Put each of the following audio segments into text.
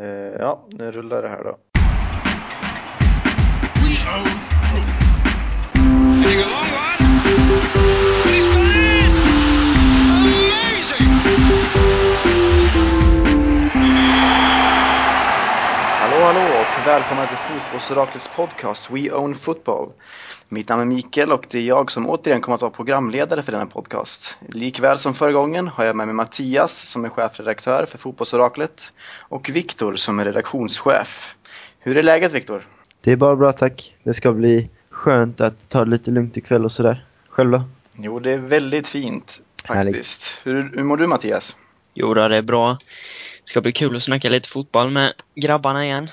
Eh, ja, nu rullar det här då. Välkomna till Fotbollsoraklets podcast We Own Football. Mitt namn är Mikael och det är jag som återigen kommer att vara programledare för denna podcast. Likväl som förra gången har jag med mig Mattias som är chefredaktör för Fotbollsoraklet och Viktor som är redaktionschef. Hur är läget Viktor? Det är bara bra tack. Det ska bli skönt att ta det lite lugnt ikväll och sådär. Själv då? Jo, det är väldigt fint faktiskt. Hur, hur mår du Mattias? Jo det är bra. Det ska bli kul att snacka lite fotboll med grabbarna igen.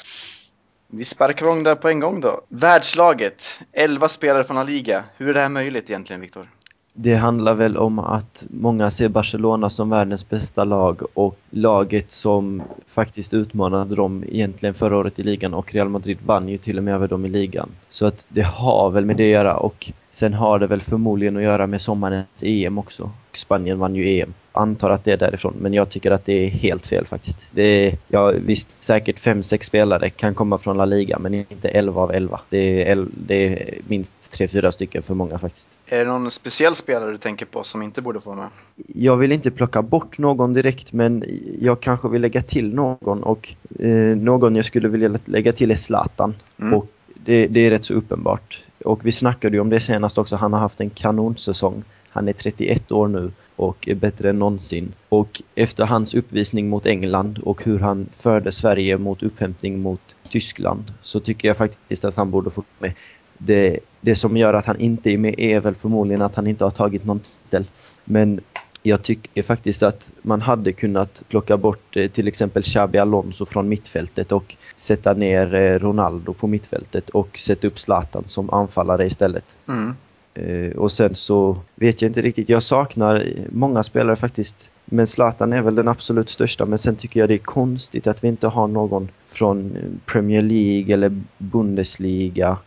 Vi sparkar igång där på en gång då. Världslaget, 11 spelare från La Liga. Hur är det här möjligt egentligen Viktor? Det handlar väl om att många ser Barcelona som världens bästa lag och laget som faktiskt utmanade dem egentligen förra året i ligan och Real Madrid vann ju till och med över dem i ligan. Så att det har väl med det att göra och sen har det väl förmodligen att göra med sommarens EM också. Spanien vann ju EM. Antar att det är därifrån, men jag tycker att det är helt fel faktiskt. Det är, ja visst, säkert 5-6 spelare kan komma från La Liga, men inte 11 av 11. Det är, det är minst 3-4 stycken för många faktiskt. Är det någon speciell spelare du tänker på som inte borde få med? Jag vill inte plocka bort någon direkt men jag kanske vill lägga till någon och eh, någon jag skulle vilja lägga till är Zlatan. Mm. Och det, det är rätt så uppenbart. Och vi snackade ju om det senast också, han har haft en kanonsäsong. Han är 31 år nu och är bättre än någonsin. Och efter hans uppvisning mot England och hur han förde Sverige mot upphämtning mot Tyskland så tycker jag faktiskt att han borde få med. Det, det som gör att han inte är med är väl förmodligen att han inte har tagit någon titel. Men jag tycker faktiskt att man hade kunnat plocka bort eh, till exempel Xabi Alonso från mittfältet och sätta ner eh, Ronaldo på mittfältet och sätta upp Zlatan som anfallare istället. Mm. Eh, och sen så vet jag inte riktigt, jag saknar många spelare faktiskt. Men Zlatan är väl den absolut största men sen tycker jag det är konstigt att vi inte har någon från Premier League eller Bundesliga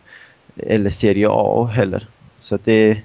eller Serie A heller. Så att det är,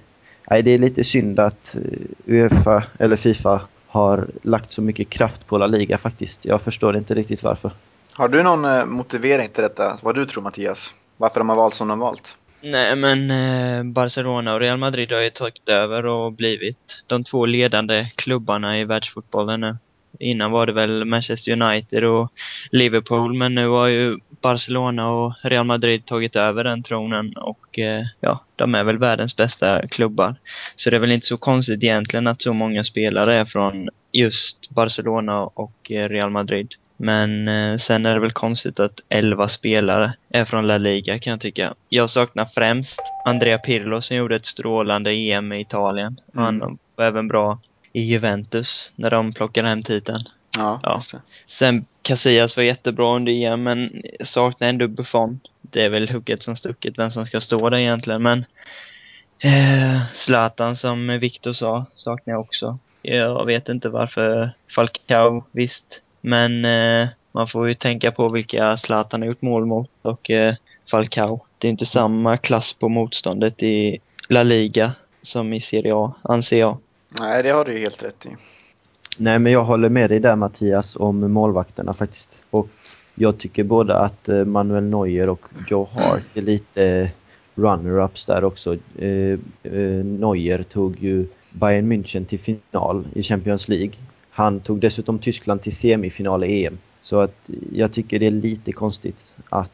nej, det är lite synd att eh, Uefa eller Fifa har lagt så mycket kraft på La Liga faktiskt. Jag förstår inte riktigt varför. Har du någon eh, motivering till detta? Vad du tror Mattias? Varför de har valt som de valt? Nej, men eh, Barcelona och Real Madrid har ju tagit över och blivit de två ledande klubbarna i världsfotbollen nu. Innan var det väl Manchester United och Liverpool, men nu har ju Barcelona och Real Madrid tagit över den tronen och eh, ja, de är väl världens bästa klubbar. Så det är väl inte så konstigt egentligen att så många spelare är från just Barcelona och eh, Real Madrid. Men eh, sen är det väl konstigt att 11 spelare är från La Liga kan jag tycka. Jag saknar främst Andrea Pirlo som gjorde ett strålande EM i Italien. Mm. Han var även bra i Juventus när de plockade hem titeln. Ja, Ja. Sen Casillas var jättebra under EM men saknar ändå Buffon. Det är väl hugget som stucket vem som ska stå där egentligen men eh, Zlatan som Viktor sa saknar jag också. Jag vet inte varför Falcao, visst. Men eh, man får ju tänka på vilka Zlatan har gjort mål mot och eh, Falcao. Det är inte samma klass på motståndet i La Liga som i Serie A, anser jag. Nej, det har du ju helt rätt i. Nej men jag håller med dig där Mattias om målvakterna faktiskt. Och jag tycker både att eh, Manuel Neuer och Joe Hart är lite runner-ups där också. Eh, eh, Neuer tog ju Bayern München till final i Champions League. Han tog dessutom Tyskland till semifinal i EM. Så att jag tycker det är lite konstigt att...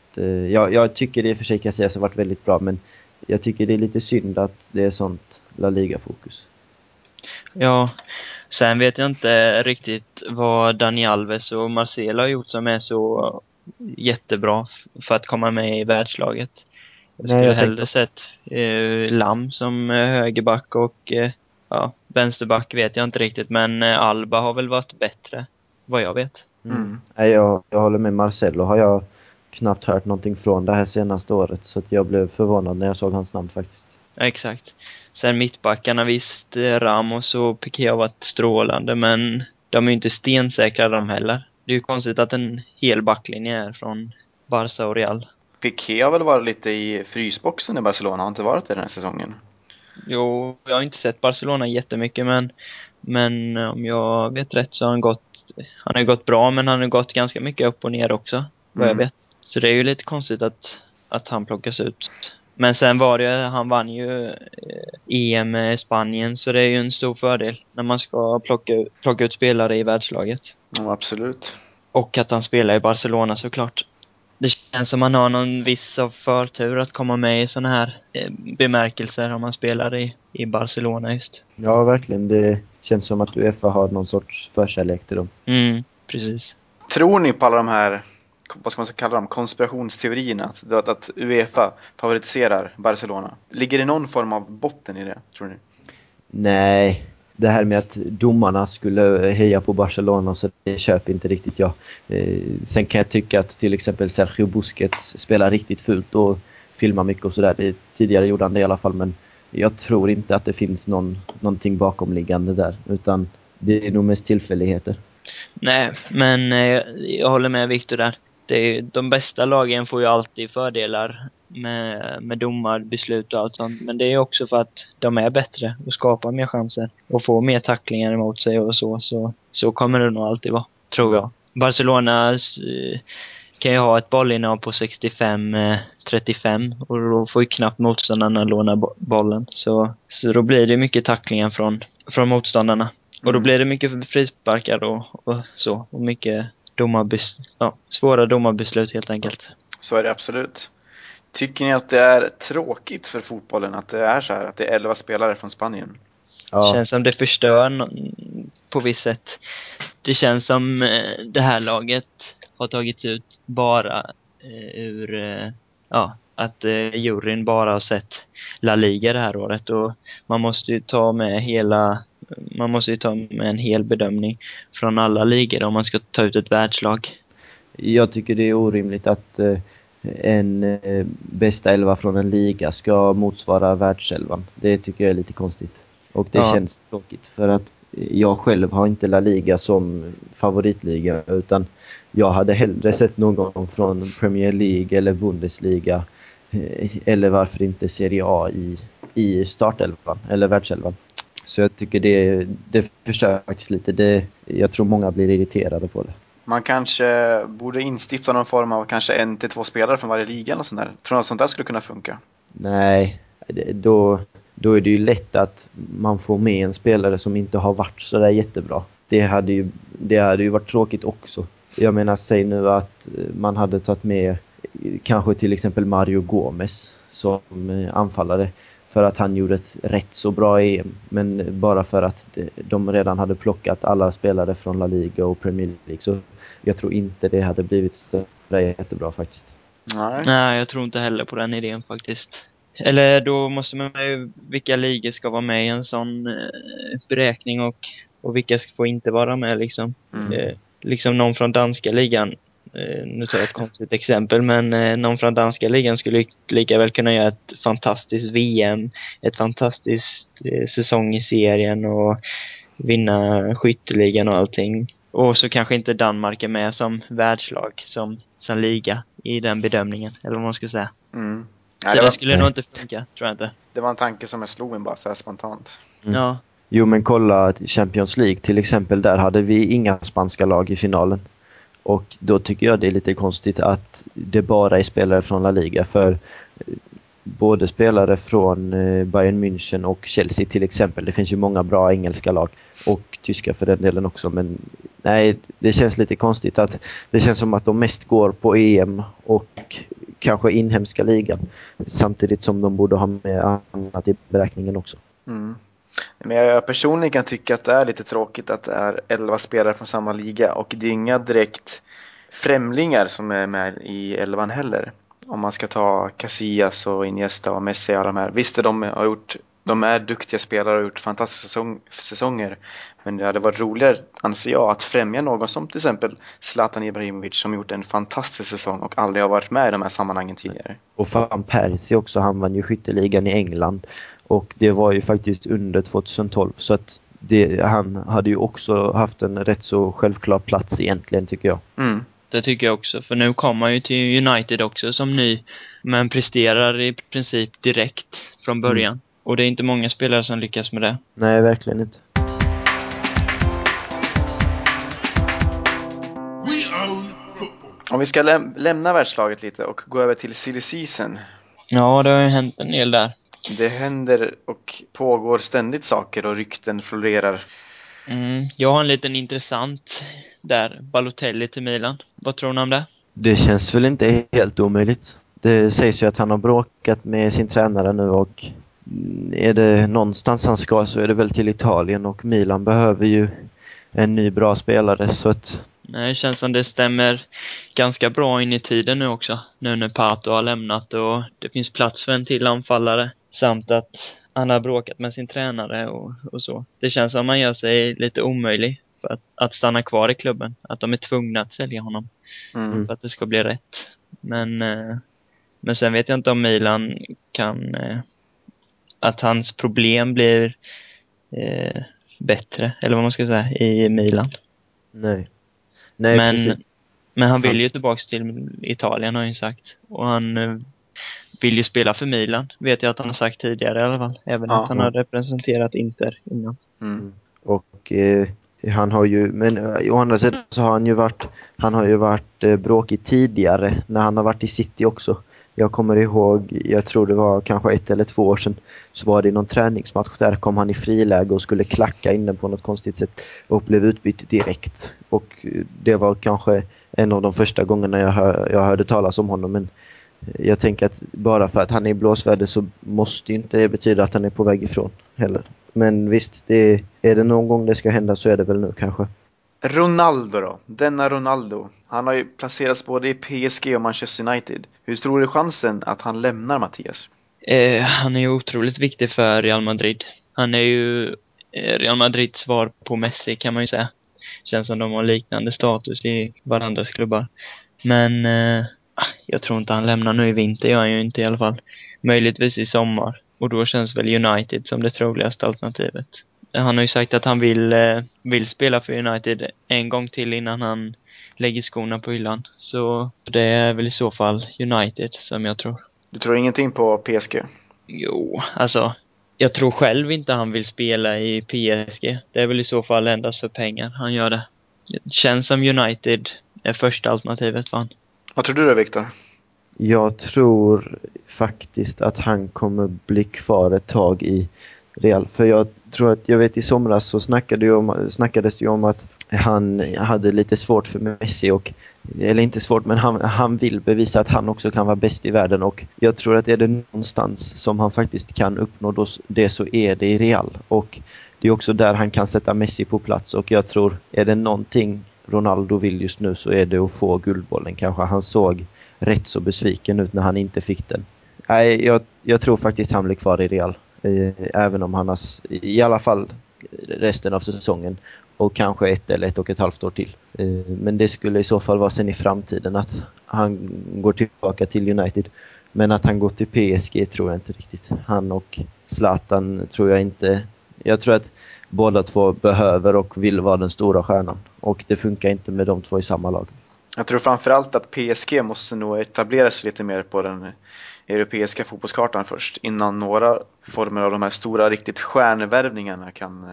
Jag, jag tycker det i och för sig kan sägas har varit väldigt bra men jag tycker det är lite synd att det är sånt La Liga-fokus. Ja, sen vet jag inte riktigt vad Dani Alves och Marcelo har gjort som är så jättebra för att komma med i världslaget. Jag Nej, skulle jag hellre sett eh, Lam som eh, högerback och eh, ja, vänsterback vet jag inte riktigt men eh, Alba har väl varit bättre, vad jag vet. Mm. Nej, jag, jag håller med Marcelo har jag knappt hört någonting från det här senaste året så att jag blev förvånad när jag såg hans namn faktiskt. Ja, exakt. Sen mittbackarna visst, eh, Ramos och Piqué har varit strålande men de är ju inte stensäkra de heller. Det är ju konstigt att en hel backlinje är från Barca och Real. Piqué har väl varit lite i frysboxen i Barcelona, har inte varit det den här säsongen? Jo, jag har inte sett Barcelona jättemycket men, men om jag vet rätt så har han gått. Han har gått bra, men han har gått ganska mycket upp och ner också, vad Mm. jag vet. Så det är ju lite konstigt att, att han plockas ut. Men sen var det han vann ju eh, EM med Spanien, så det är ju en stor fördel när man ska plocka, plocka ut spelare i världslaget. Ja, absolut. Och att han spelar i Barcelona såklart. Det känns som man har någon viss av förtur att komma med i såna här eh, bemärkelser om man spelar i, i Barcelona just. Ja, verkligen. Det känns som att Uefa har någon sorts förkärlek till dem. Mm, precis. Tror ni på alla de här, vad ska man kalla dem, konspirationsteorierna? Att, att, att Uefa favoritiserar Barcelona. Ligger det någon form av botten i det, tror ni? Nej, det här med att domarna skulle heja på Barcelona så det köper inte riktigt jag. Eh, sen kan jag tycka att till exempel Sergio Busquets spelar riktigt fult och filmar mycket och sådär. Tidigare gjorde han det i alla fall men jag tror inte att det finns någon, någonting bakomliggande där utan det är nog mest tillfälligheter. Nej, men eh, jag håller med Viktor där. Det är, de bästa lagen får ju alltid fördelar med, med domarbeslut och allt sånt. Men det är också för att de är bättre och skapar mer chanser och får mer tacklingar emot sig och så. Så, så kommer det nog alltid vara, tror jag. Barcelona eh, kan ju ha ett bollinnehav på 65-35 och då får ju knappt motståndarna låna bo- bollen. Så, så då blir det mycket tacklingar från, från motståndarna. Och då Mm. blir det mycket frisparkar och, och så. Och mycket domarbes, ja, svåra domarbeslut helt enkelt. Så är det absolut. Tycker ni att det är tråkigt för fotbollen att det är så här, att det är 11 spelare från Spanien? Ja, Känns som det förstör på visst sätt. Det känns som eh, det här laget har tagits ut bara eh, ur, eh, ja, att eh, juryn bara har sett La Liga det här året och man måste ju ta med hela, man måste ju ta med en hel bedömning från alla ligor om man ska ta ut ett världslag. Jag tycker det är orimligt att eh, en eh, bästa elva från en liga ska motsvara världselvan. Det tycker jag är lite konstigt. Och det Ja. känns tråkigt för att jag själv har inte La Liga som favoritliga utan jag hade hellre sett någon från Premier League eller Bundesliga eh, eller varför inte Serie A i, i startelvan eller världselvan. Så jag tycker det, det förstör faktiskt lite. Det, jag tror många blir irriterade på det. Man kanske borde instifta någon form av kanske en till två spelare från varje liga eller sånt där. Tror ni att sånt där skulle kunna funka? Nej, då, då är det ju lätt att man får med en spelare som inte har varit så där jättebra. Det hade ju, det hade ju varit tråkigt också. Jag menar, säg nu att man hade tagit med kanske till exempel Mario Gomez som eh, anfallare för att han gjorde ett rätt så bra EM. Men bara för att de- redan hade plockat alla spelare från La Liga och Premier League så jag tror inte det hade blivit så jättebra faktiskt. Nej. Nej, jag tror inte heller på den idén faktiskt. Eller då måste man ju, vilka ligor ska vara med i en sån eh, beräkning och, och vilka ska få inte vara med liksom. Mm. Eh, liksom någon från danska ligan, nu tar jag ett konstigt exempel, men eh, någon från danska ligan skulle lika väl kunna göra ett fantastiskt VM, ett fantastiskt eh, säsong i serien och vinna skytteligan och allting. Och så kanske inte Danmark är med som världslag, som, som liga i den bedömningen, eller vad man ska säga. Mm. Så Nej, det, det, var, skulle nog inte funka, tror jag inte. det var en tanke som jag slog mig bara så här spontant. Mm. Ja. Jo men kolla Champions League till exempel, där hade vi inga spanska lag i finalen. Och då tycker jag det är lite konstigt att det bara är spelare från La Liga för eh, både spelare från eh, Bayern München och Chelsea till exempel. Det finns ju många bra engelska lag och tyska för den delen också men nej, det känns lite konstigt att det känns som att de mest går på EM och kanske inhemska ligan samtidigt som de borde ha med annat i beräkningen också. Mm. Men jag personligen kan tycka att det är lite tråkigt att det är 11 spelare från samma liga och det är inga direkt främlingar som är med i elvan heller. Om man ska ta Casillas och Iniesta och Messi och de här. Visst, de har gjort de är duktiga spelare och har gjort fantastiska säsong, säsonger. Men det hade varit roligare, anser jag, att främja någon som till exempel Zlatan Ibrahimovic som gjort en fantastisk säsong och aldrig har varit med i de här sammanhangen tidigare. Och Van Persie också, han vann ju skytteligan i England. Och det var ju faktiskt under 2012 så att det, han hade ju också haft en rätt så självklar plats egentligen tycker jag. Mm. Det tycker jag också. För nu kommer han ju till United också som ny. Men presterar i princip direkt från början. Och det är inte många spelare som lyckas med det. Nej, verkligen inte. Om vi ska läm lämna världslaget lite och gå över till silly season. Ja, det har ju hänt en del där. Det händer och pågår ständigt saker och rykten florerar. Mm, jag har en liten intressant där. Balotelli till Milan. Vad tror ni om det? Det känns väl inte helt omöjligt. Det sägs ju att han har bråkat med sin tränare nu och är det någonstans han ska så är det väl till Italien och Milan behöver ju en ny bra spelare så att Nej, det känns som det stämmer ganska bra in i tiden nu också. Nu när Pato har lämnat och det finns plats för en till anfallare. Samt att han har bråkat med sin tränare och, och så. Det känns som man gör sig lite omöjlig för att, att stanna kvar i klubben. Att de är tvungna att sälja honom Mm. för att det ska bli rätt. Men, eh, men sen vet jag inte om Milan kan, eh, att hans problem blir eh, bättre, eller vad man ska säga, i Milan. nej. Nej Men- precis. Men han vill ju tillbaks till Italien har han ju sagt. Och han eh, vill ju spela för Milan, vet jag att han har sagt tidigare i alla fall. Även Ja. att han har representerat Inter innan. Mm. Och eh, han har ju, men eh, å andra sidan så har han ju varit, han har ju varit eh, bråkig tidigare när han har varit i City också. Jag kommer ihåg, jag tror det var kanske ett eller två år sedan, så var det i någon träningsmatch där kom han i friläge och skulle klacka inne på något konstigt sätt och blev utbytt direkt. Och eh, det var kanske en av de första gångerna jag, hör, jag hörde talas om honom men eh, jag tänker att bara för att han är i blåsväder så måste ju inte det betyda att han är på väg ifrån heller. Men visst, det, är det någon gång det ska hända så är det väl nu kanske. Ronaldo då? Denna Ronaldo. Han har ju placerats både i PSG och Manchester United. Hur tror du chansen att han lämnar Mattias? Eh, han är ju otroligt viktig för Real Madrid. Han är ju eh, Real Madrids svar på Messi kan man ju säga. Känns som de har liknande status i varandras klubbar. Men eh, jag tror inte han lämnar nu i vinter, gör han ju inte i alla fall. Möjligtvis i sommar. Och då känns väl United som det troligaste alternativet. Han har ju sagt att han vill, eh, vill spela för United en gång till innan han lägger skorna på hyllan. Så det är väl i så fall United som jag tror. Du tror ingenting på PSG? Jo, alltså. Jag tror själv inte han vill spela i PSG. Det är väl i så fall endast för pengar han gör det. Det känns som United är första alternativet för han. Vad tror du då Viktor? Jag tror faktiskt att han kommer bli kvar ett tag i Real. För jag tror att, jag vet i somras så snackade ju om, snackades det ju om att han hade lite svårt för Messi och eller inte svårt, men han, han vill bevisa att han också kan vara bäst i världen och jag tror att är det någonstans som han faktiskt kan uppnå då, det så är det i Real. Och det är också där han kan sätta Messi på plats och jag tror, är det någonting Ronaldo vill just nu så är det att få Guldbollen kanske. Han såg rätt så besviken ut när han inte fick den. Nej, jag, jag tror faktiskt han blir kvar i Real. Eh, även om han har, i alla fall resten av säsongen och kanske ett eller ett och ett halvt år till. Eh, men det skulle i så fall vara sen i framtiden att han går tillbaka till United. Men att han går till PSG tror jag inte riktigt. Han och Zlatan tror jag inte. Jag tror att båda två behöver och vill vara den stora stjärnan. Och det funkar inte med de två i samma lag. Jag tror framförallt att PSG måste nog etablera sig lite mer på den europeiska fotbollskartan först innan några former av de här stora riktigt stjärnvärvningarna kan eh,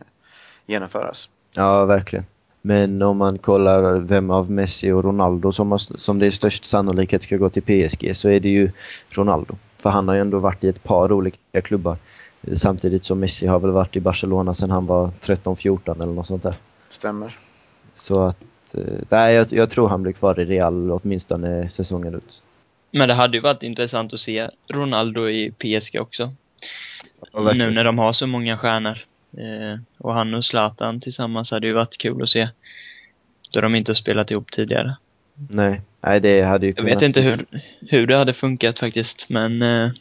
genomföras. Ja, verkligen. Men om man kollar vem av Messi och Ronaldo som, har, som det är störst sannolikhet ska gå till PSG så är det ju Ronaldo. För han har ju ändå varit i ett par olika klubbar. Samtidigt som Messi har väl varit i Barcelona sedan han var 13-14 eller något sånt där. Stämmer. Så att, eh, nej jag, jag tror han blir kvar i Real åtminstone säsongen ut. Men det hade ju varit intressant att se Ronaldo i PSG också. Ja, nu när de har så många stjärnor. Eh, och han och Zlatan tillsammans hade ju varit kul att se. Då de inte har spelat ihop tidigare. Nej, nej det hade ju Jag vet inte hur, hur det hade funkat faktiskt, men... Eh,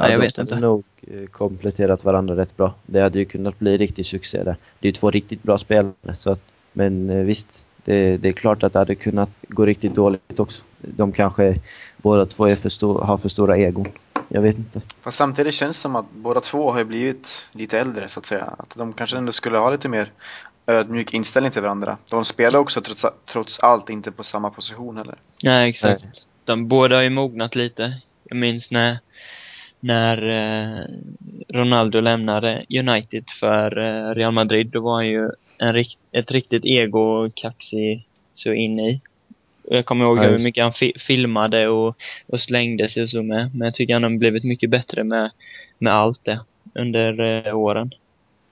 nej, jag de vet hade inte. nog eh, kompletterat varandra rätt bra. Det hade ju kunnat bli riktig succé där. Det är ju två riktigt bra spelare så att, men eh, visst, det, det är klart att det hade kunnat gå riktigt dåligt också. De kanske båda två är för stor, har för stora egon. Jag vet inte. Fast samtidigt känns det som att båda två har ju blivit lite äldre så att säga. Att de kanske ändå skulle ha lite mer ödmjuk inställning till varandra. De spelar också trots, trots allt inte på samma position heller. Nej, exakt. De båda har ju mognat lite. Jag minns när, när eh, Ronaldo lämnade United för eh, Real Madrid. Då var han ju en, ett riktigt ego kaxig så in i. Jag kommer ihåg Ja, hur mycket han fi filmade och, och slängde sig och så med. Men jag tycker han har blivit mycket bättre med, med allt det under eh, åren.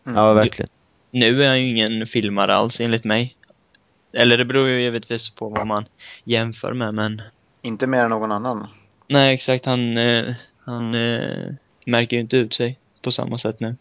Mm. Ja, verkligen. Nu är han ju ingen filmare alls enligt mig. Eller det beror ju givetvis på vad man jämför med men Inte mer än någon annan. Nej exakt, han, eh, han eh, märker ju inte ut sig på samma sätt nu.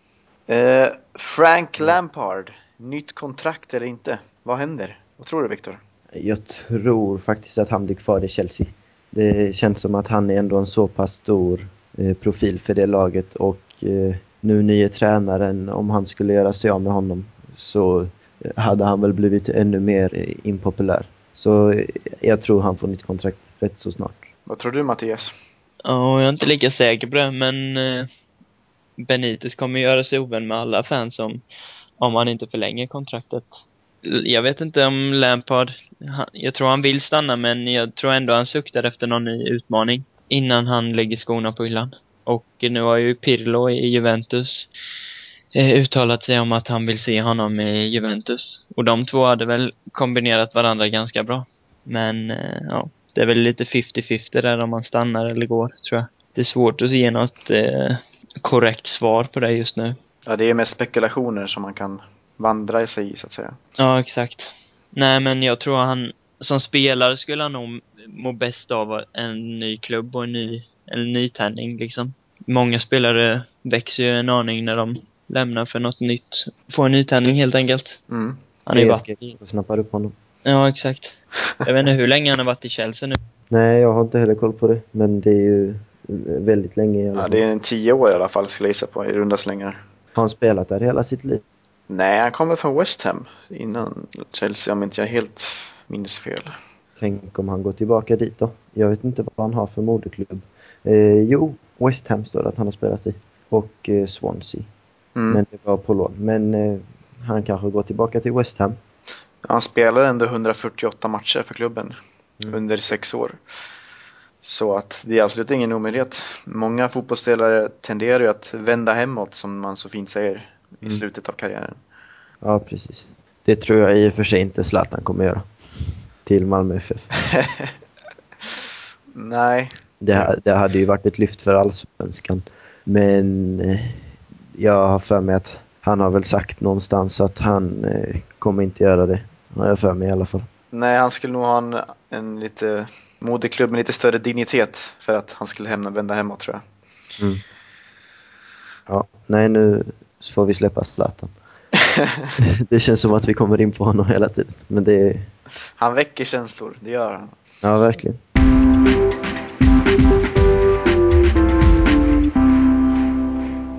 Eh, Frank Lampard, nytt kontrakt eller inte? Vad händer? Vad tror du Viktor? Jag tror faktiskt att han blir kvar i Chelsea. Det känns som att han är ändå en så pass stor eh, profil för det laget och eh, nu nye tränaren, om han skulle göra sig av med honom så hade han väl blivit ännu mer impopulär. Så eh, jag tror han får nytt kontrakt rätt så snart. Vad tror du Mattias? Ja, jag är inte lika säker på det, men eh, Benitez kommer göra sig ovän med alla fans om, om han inte förlänger kontraktet. Jag vet inte om Lampard, han, jag tror han vill stanna men jag tror ändå han suktar efter någon ny utmaning innan han lägger skorna på hyllan. Och nu har ju Pirlo i Juventus eh, uttalat sig om att han vill se honom i Juventus. Och de två hade väl kombinerat varandra ganska bra. Men eh, ja, det är väl lite 50-50 där om man stannar eller går, tror jag. Det är svårt att ge något eh, korrekt svar på det just nu. Ja, det är mest spekulationer som man kan vandra i sig i så att säga. Ja, exakt. Nej, men jag tror han som spelare skulle han nog må bäst av en ny klubb och en ny, en nytändning liksom. Många spelare växer ju en aning när de lämnar för något nytt. Får en nytändning helt enkelt. Mm. Han är ju i... snappar upp honom. Ja, exakt. Jag vet inte hur länge han har varit i Chelsea nu. Nej, jag har inte heller koll på det, men det är ju väldigt länge i alla Ja, det är en tio år i alla fall skulle jag gissa på i runda slängar. Har han spelat där hela sitt liv? Nej, han kommer från West Ham innan Chelsea om inte jag helt minns fel. Tänk om han går tillbaka dit då. Jag vet inte vad han har för moderklubb. Eh, jo, West Ham står det att han har spelat i. Och eh, Swansea. Mm. Men det var på lån. Men eh, han kanske går tillbaka till West Ham. Han spelade ändå 148 matcher för klubben Mm. under sex år. Så att det är absolut ingen omöjlighet. Många fotbollsspelare tenderar ju att vända hemåt som man så fint säger i Mm. slutet av karriären. Ja, precis. Det tror jag i och för sig inte Zlatan kommer göra. Till Malmö FF. Nej, Det, det hade ju varit ett lyft för allsvenskan. Men eh, jag har för mig att han har väl sagt någonstans att han eh, kommer inte göra det. Har jag för mig i alla fall. nej han skulle nog ha en, en lite moderklubb med lite större dignitet för att han skulle hämna, vända hemåt tror jag. Mm. Ja, nej nu får vi släppa Zlatan. det känns som att vi kommer in på honom hela tiden. Men det är, Han väcker känslor, det gör han. ja verkligen.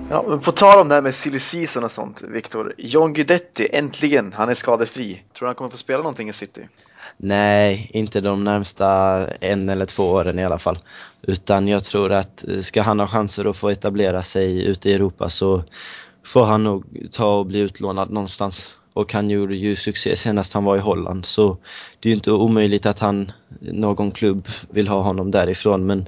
Ja, men på tal om det här med silly season och sånt, Viktor. John Guidetti, äntligen, han är skadefri. Tror du han kommer få spela någonting i City? Nej, inte de närmsta en eller två åren i alla fall. Utan jag tror att eh, ska han ha chanser att få etablera sig ute i Europa så får han nog ta och bli utlånad någonstans. Och han gjorde ju succé senast han var i Holland så det är ju inte omöjligt att han, någon klubb vill ha honom därifrån men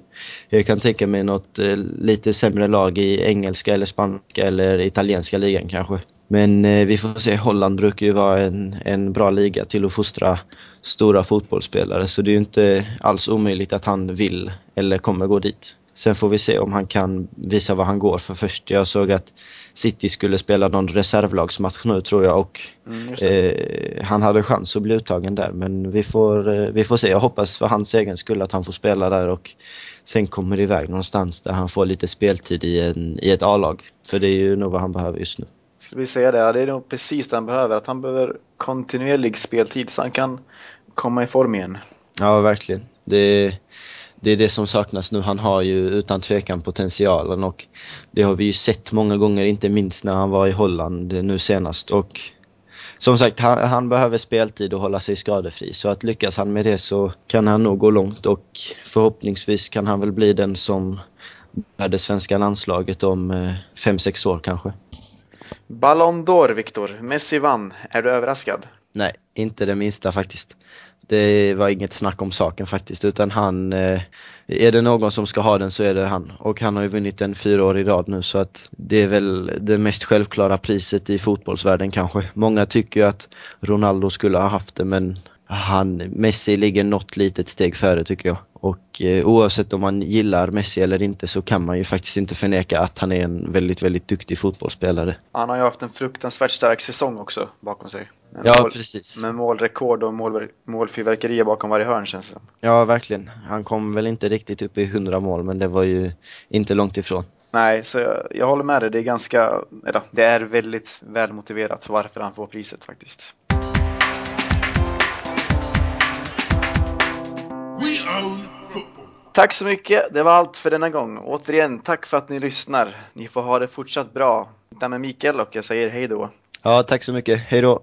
jag kan tänka mig något eh, lite sämre lag i engelska eller spanska eller italienska ligan kanske. Men eh, vi får se, Holland brukar ju vara en, en bra liga till att fostra stora fotbollsspelare så det är ju inte alls omöjligt att han vill eller kommer gå dit. Sen får vi se om han kan visa vad han går för först. Jag såg att City skulle spela någon reservlagsmatch nu tror jag och Mm, eh, han hade chans att bli uttagen där men vi får, eh, vi får se. Jag hoppas för hans egen skull att han får spela där och sen kommer iväg någonstans där han får lite speltid i, en, i ett A-lag. För det är ju nog vad han behöver just nu. Skulle vi säga det? Ja, det är nog precis det han behöver. Att han behöver kontinuerlig speltid så han kan komma i form igen. Ja, verkligen. Det, det är det som saknas nu. Han har ju utan tvekan potentialen och det har vi ju sett många gånger, inte minst när han var i Holland nu senast. Och som sagt, han, han behöver speltid och hålla sig skadefri. Så att lyckas han med det så kan han nog gå långt och förhoppningsvis kan han väl bli den som bär det svenska landslaget om eh, fem sex år kanske. Ballon d'Or, Viktor. Messi vann. Är du överraskad? Nej, inte det minsta faktiskt. Det var inget snack om saken faktiskt, utan han, eh, är det någon som ska ha den så är det han. Och han har ju vunnit den fyra år i rad nu så att det är väl det mest självklara priset i fotbollsvärlden kanske. Många tycker ju att Ronaldo skulle ha haft det men han, Messi ligger något litet steg före tycker jag. Och eh, oavsett om man gillar Messi eller inte så kan man ju faktiskt inte förneka att han är en väldigt, väldigt duktig fotbollsspelare. Han har ju haft en fruktansvärt stark säsong också bakom sig. Med Ja, mål, precis. Med målrekord och mål, målfyrverkerier bakom varje hörn känns det. Ja, verkligen. Han kom väl inte riktigt upp i 100 mål, men det var ju inte långt ifrån. Nej, så jag, jag håller med dig. Det är ganska, eller, det är väldigt välmotiverat varför han får priset faktiskt. Tack så mycket. Det var allt för denna gång. Återigen, tack för att ni lyssnar. Ni får ha det fortsatt bra. Hitta med Mikael och jag säger hej då. Ja, tack så mycket. Hej då!